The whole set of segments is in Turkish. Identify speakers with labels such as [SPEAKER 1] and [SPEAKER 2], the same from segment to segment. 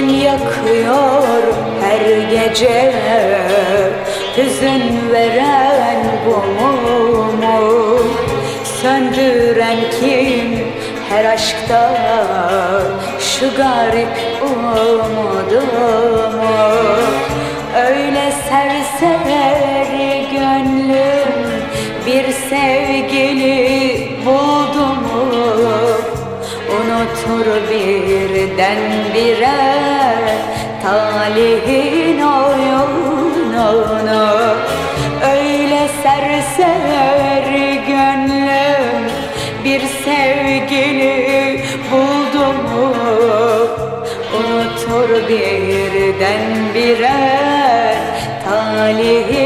[SPEAKER 1] yakıyor her gece? Hüzün veren bu mumu Söndüren kim her aşkta? Şu garip umudumu birden bire Talihin oyununu Öyle serseri gönlüm Bir sevgili buldu mu? Unutur birden bire Talihin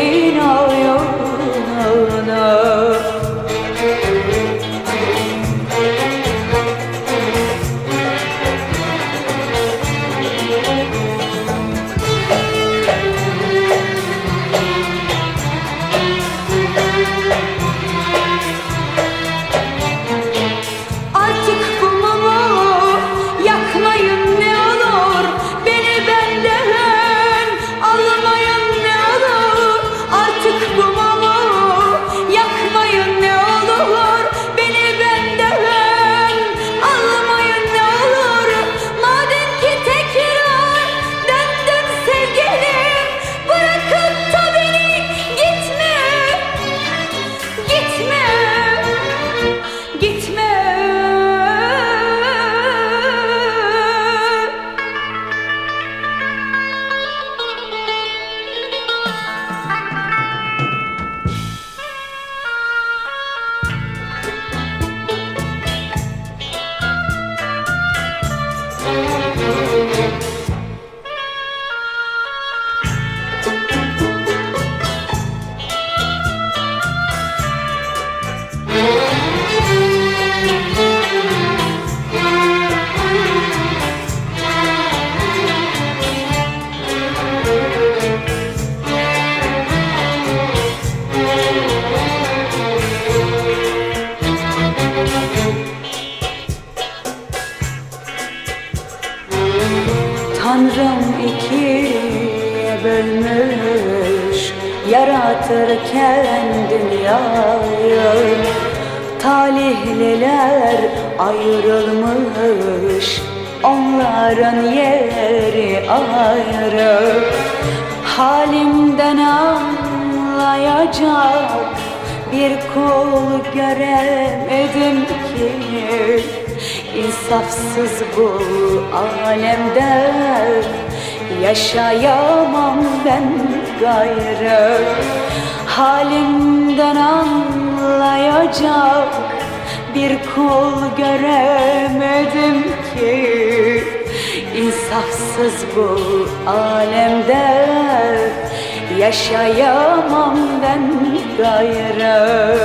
[SPEAKER 1] bölmüş Yaratırken dünyayı Talihliler ayrılmış Onların yeri ayrı. Halimden anlayacak bir kul göremedim ki. İnsafsız bu alemde Yaşayamam ben gayrı. Halimden anlayacak bir kul göremedim ki. İnsafsız bu alemde Yaşayamam ben gayrı